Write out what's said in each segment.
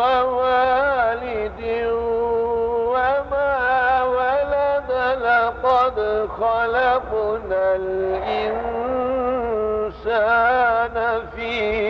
ووالد وما ولد لقد خلقنا الإنسان في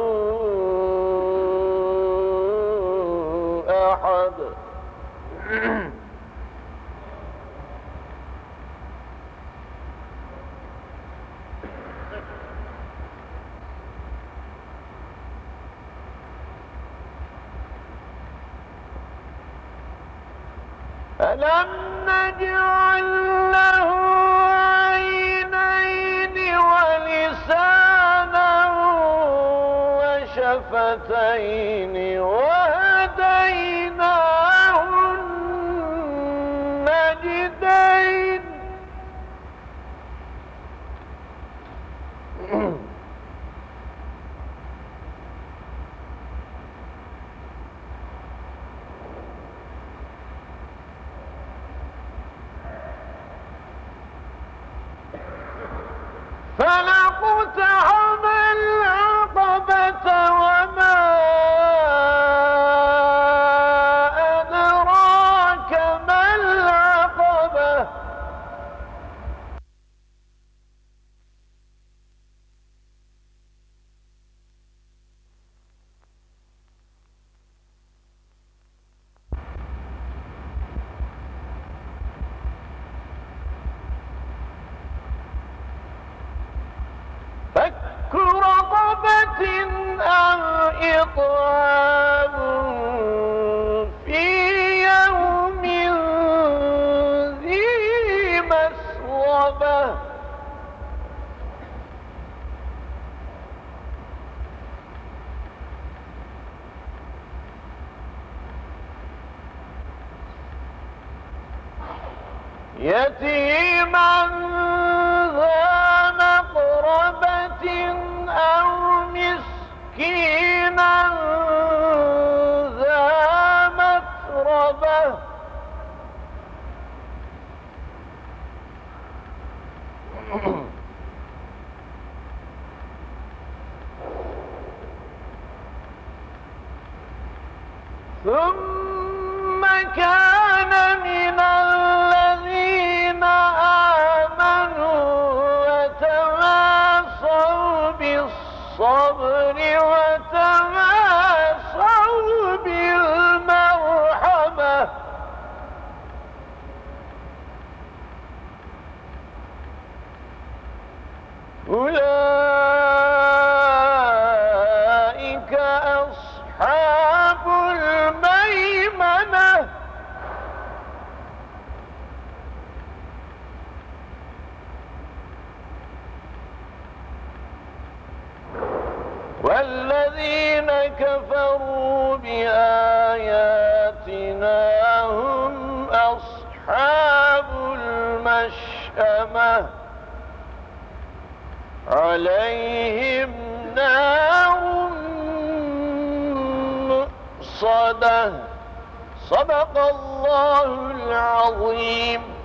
أحد. ألم نجعل له عينين أو إطعام في يوم ذي مسغبة يتيما مسكينا ذا متربة. ثم كان من والذين كفروا بآياتنا هم أصحاب المشأمة. عليهم نار مؤصدة. صدق الله العظيم.